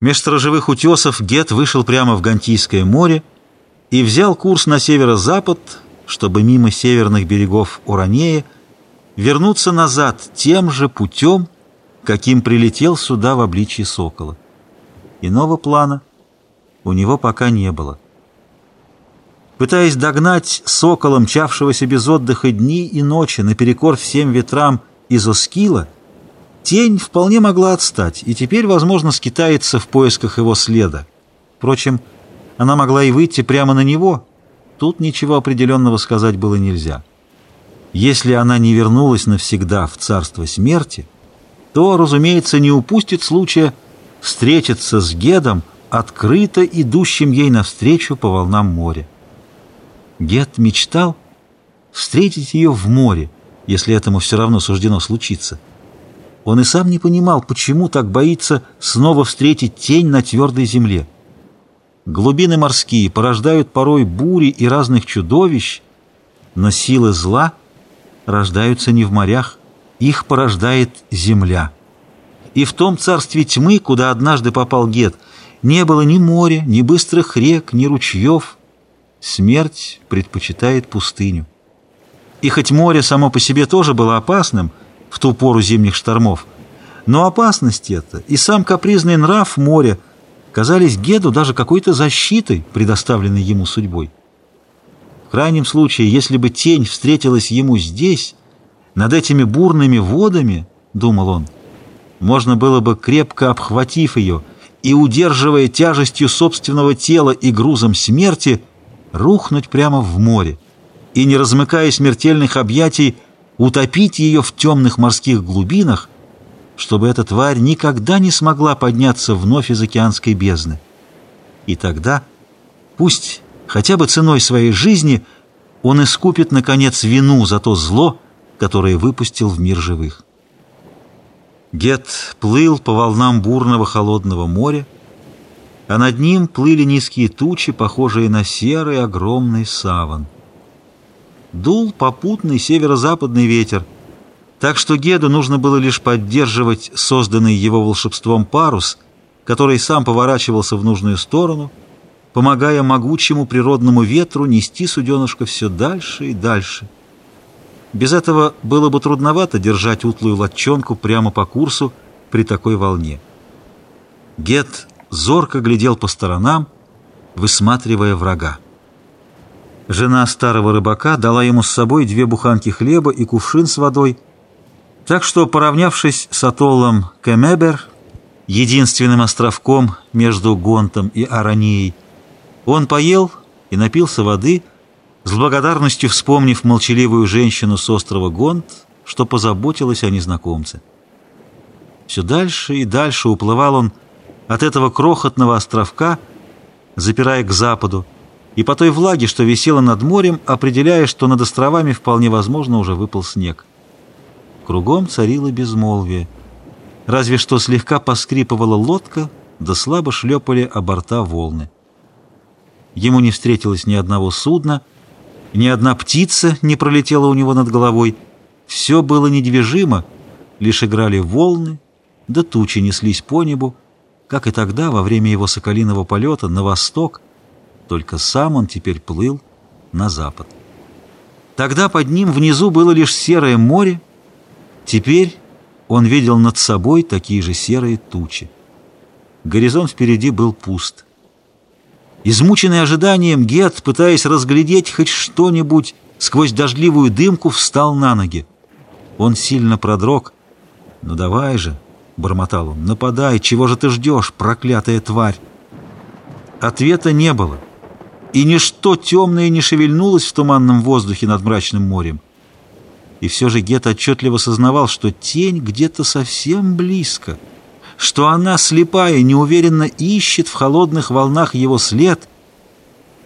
Меж сторожевых утесов Гет вышел прямо в Гантийское море и взял курс на северо-запад, чтобы мимо северных берегов Уранея вернуться назад тем же путем, каким прилетел сюда в обличье сокола. Иного плана у него пока не было. Пытаясь догнать сокола, мчавшегося без отдыха дни и ночи наперекор всем ветрам из Оскила, Тень вполне могла отстать, и теперь, возможно, скитается в поисках его следа. Впрочем, она могла и выйти прямо на него. Тут ничего определенного сказать было нельзя. Если она не вернулась навсегда в царство смерти, то, разумеется, не упустит случая встретиться с Гедом, открыто идущим ей навстречу по волнам моря. Гед мечтал встретить ее в море, если этому все равно суждено случиться. Он и сам не понимал, почему так боится снова встретить тень на твердой земле. Глубины морские порождают порой бури и разных чудовищ, но силы зла рождаются не в морях, их порождает земля. И в том царстве тьмы, куда однажды попал Гет, не было ни моря, ни быстрых рек, ни ручьев. Смерть предпочитает пустыню. И хоть море само по себе тоже было опасным – в ту пору зимних штормов. Но опасность эта и сам капризный нрав моря казались Геду даже какой-то защитой, предоставленной ему судьбой. В крайнем случае, если бы тень встретилась ему здесь, над этими бурными водами, думал он, можно было бы, крепко обхватив ее и удерживая тяжестью собственного тела и грузом смерти, рухнуть прямо в море и, не размыкая смертельных объятий, утопить ее в темных морских глубинах, чтобы эта тварь никогда не смогла подняться вновь из океанской бездны. И тогда, пусть хотя бы ценой своей жизни, он искупит, наконец, вину за то зло, которое выпустил в мир живых. Гет плыл по волнам бурного холодного моря, а над ним плыли низкие тучи, похожие на серый огромный саван. Дул попутный северо-западный ветер, так что Геду нужно было лишь поддерживать созданный его волшебством парус, который сам поворачивался в нужную сторону, помогая могучему природному ветру нести суденышко все дальше и дальше. Без этого было бы трудновато держать утлую лодчонку прямо по курсу при такой волне. Гет зорко глядел по сторонам, высматривая врага. Жена старого рыбака дала ему с собой две буханки хлеба и кувшин с водой, так что, поравнявшись с атоллом Кемебер, единственным островком между Гонтом и Аранией, он поел и напился воды, с благодарностью вспомнив молчаливую женщину с острова Гонт, что позаботилась о незнакомце. Все дальше и дальше уплывал он от этого крохотного островка, запирая к западу, и по той влаге, что висела над морем, определяя, что над островами вполне возможно уже выпал снег. Кругом царило безмолвие. Разве что слегка поскрипывала лодка, да слабо шлепали о борта волны. Ему не встретилось ни одного судна, ни одна птица не пролетела у него над головой. Все было недвижимо, лишь играли волны, да тучи неслись по небу, как и тогда, во время его соколиного полета на восток, только сам он теперь плыл на запад. Тогда под ним внизу было лишь серое море, теперь он видел над собой такие же серые тучи. Горизонт впереди был пуст. Измученный ожиданием, Гет, пытаясь разглядеть хоть что-нибудь сквозь дождливую дымку, встал на ноги. Он сильно продрог. «Ну давай же!» — бормотал он. «Нападай! Чего же ты ждешь, проклятая тварь?» Ответа не было и ничто темное не шевельнулось в туманном воздухе над мрачным морем. И все же Гет отчетливо сознавал, что тень где-то совсем близко, что она, слепая, неуверенно ищет в холодных волнах его след,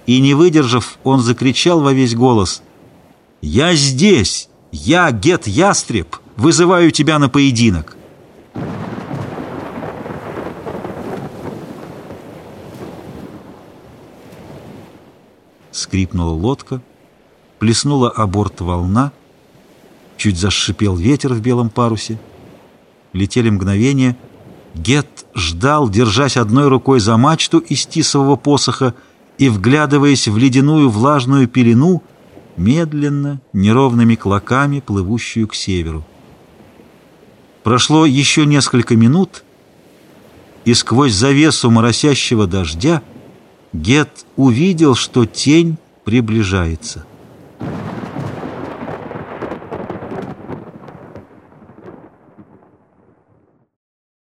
и, не выдержав, он закричал во весь голос «Я здесь! Я, Гет Ястреб, вызываю тебя на поединок!» Скрипнула лодка, плеснула о борт волна, чуть зашипел ветер в белом парусе. Летели мгновения. Гет ждал, держась одной рукой за мачту из тисового посоха и вглядываясь в ледяную влажную пелену, медленно, неровными клоками, плывущую к северу. Прошло еще несколько минут, и сквозь завесу моросящего дождя Гет увидел, что тень приближается.